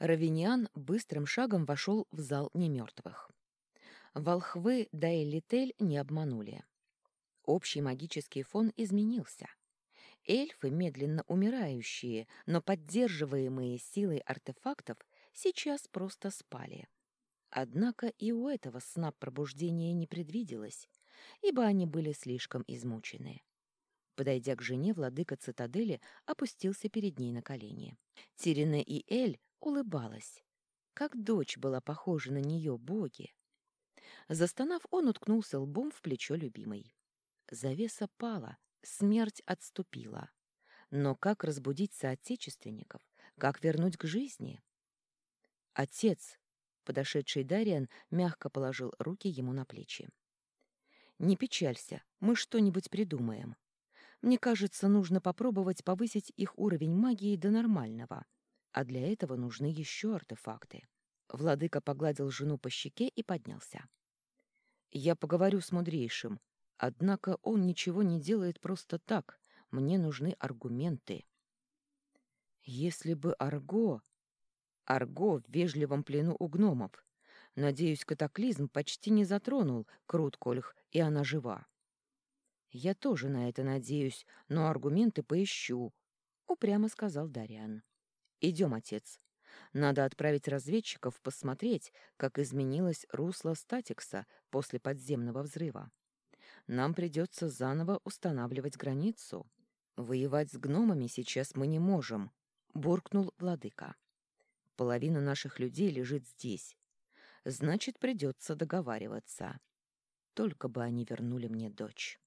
Равиниан быстрым шагом вошел в зал немертвых. Волхвы да Элитель не обманули. Общий магический фон изменился. Эльфы, медленно умирающие, но поддерживаемые силой артефактов, сейчас просто спали. Однако и у этого сна пробуждения не предвиделось, ибо они были слишком измучены. Подойдя к жене, владыка цитадели опустился перед ней на колени. Тирине и Эль улыбалась. Как дочь была похожа на нее боги. Застонав, он уткнулся лбом в плечо любимой. Завеса пала, смерть отступила. Но как разбудить соотечественников? Как вернуть к жизни? «Отец!» — подошедший Дариан мягко положил руки ему на плечи. «Не печалься, мы что-нибудь придумаем. Мне кажется, нужно попробовать повысить их уровень магии до нормального, а для этого нужны еще артефакты». Владыка погладил жену по щеке и поднялся. «Я поговорю с мудрейшим, однако он ничего не делает просто так. Мне нужны аргументы». «Если бы Арго...» Арго в вежливом плену у гномов. Надеюсь, катаклизм почти не затронул Круткольх, и она жива. Я тоже на это надеюсь, но аргументы поищу, — упрямо сказал Дариан. Идем, отец. Надо отправить разведчиков посмотреть, как изменилось русло Статикса после подземного взрыва. Нам придется заново устанавливать границу. Воевать с гномами сейчас мы не можем, — буркнул владыка. Половина наших людей лежит здесь. Значит, придется договариваться. Только бы они вернули мне дочь.